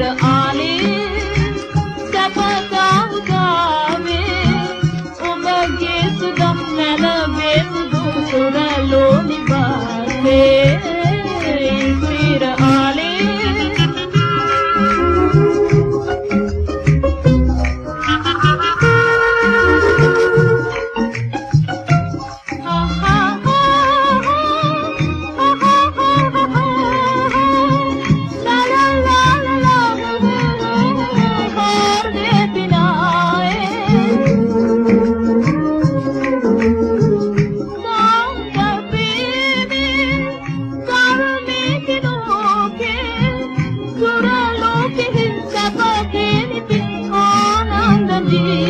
to Thank you.